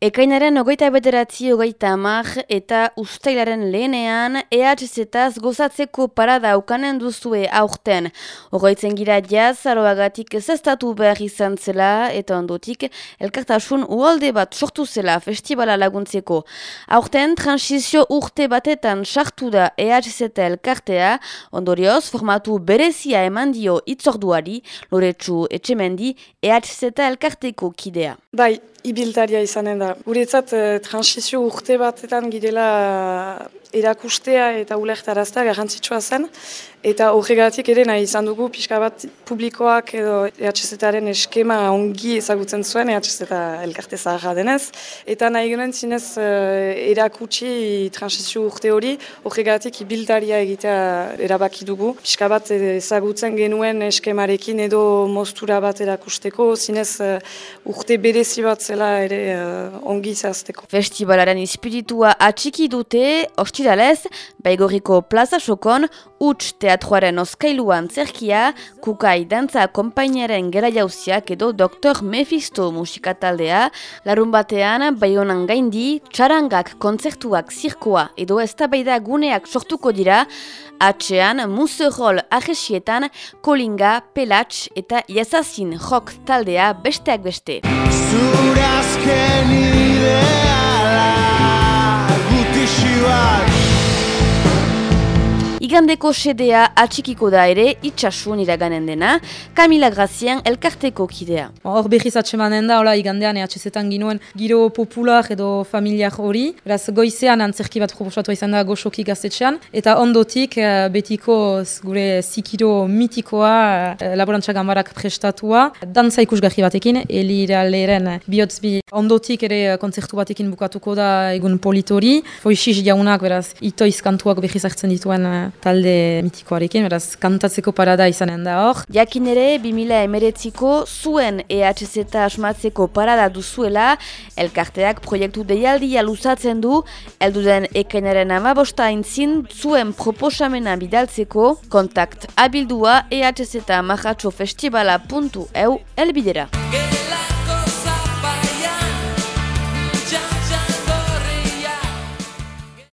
Ekainaren ogeita bederatzi ogeita amar eta ustailaren lehenean EHZ-az gozatzeko parada ukanen duzue aurten. Ogaitzen gira jaz, aroagatik zestatu behar izan zela eta ondotik elkartasun ualde bat sortu zela festivala laguntzeko. Aurten transizio urte batetan sartu da EHZ elkartea, ondorioz formatu berezia eman dio itzorduari, loretsu etxemendi EHZ elkarteko kidea. Bai, ibiltaria izanen da. Guretzat, eh, transizio urte batetan girela erakustea eta ulertaraztea garrantzitsua zen. Eta horregatik ere nahi izan dugu pixka bat publikoak edo EHZ-aren eskema ongi ezagutzen zuen EHZ elkarte zaharra denez. Eta nahi genen zinez uh, erakutsi transizio urte hori horregatik ibiltaria egitea erabaki dugu. Pixka bat ezagutzen genuen eskemarekin edo mostura bat erakusteko zinez urte berezi bat zela ere ongi zazteko. Festivalaren espiritua atxiki dute, ostiralez, baigoriko plaza sokon, utz teatruaren oskailuan zerkia, kukai dantza kompainiaren gera jauziak edo Dr. Mephisto musikataldea, larun batean, baionan gaindi, txarangak kontzertuak zirkoa edo ez guneak sortuko dira, atxean, muserol ahesietan, kolinga, pelatx eta jazazin jok taldea besteak beste. see Igandeko sedea atxikiko da ere itxasun iraganen dena, Kamila Grazian elkarteko kidea. Hor behiz atxemanen da, hola igandean ehatxezetan ginuen giro popular edo familiar hori. Beraz goizean antzerki bat proposatu izan da goxoki gaztetxean. Eta ondotik eh, betiko gure zikiro mitikoa eh, laborantza gambarak prestatua. Dantza ikusgarri batekin, elira lehen bihotzbi ondotik ere kontzertu batekin bukatuko da egun politori. Foixiz jaunak beraz itoiz kantuak behiz hartzen dituen eh, talde mitikoarekin, beraz, kantatzeko parada izanen da hor. Jakin ere, 2000 emeretziko zuen EHZ asmatzeko parada duzuela, elkarteak proiektu deialdia luzatzen du, elduden ekainaren amabosta intzin zuen proposamena bidaltzeko, kontakt abildua ehz eta festivala.eu elbidera.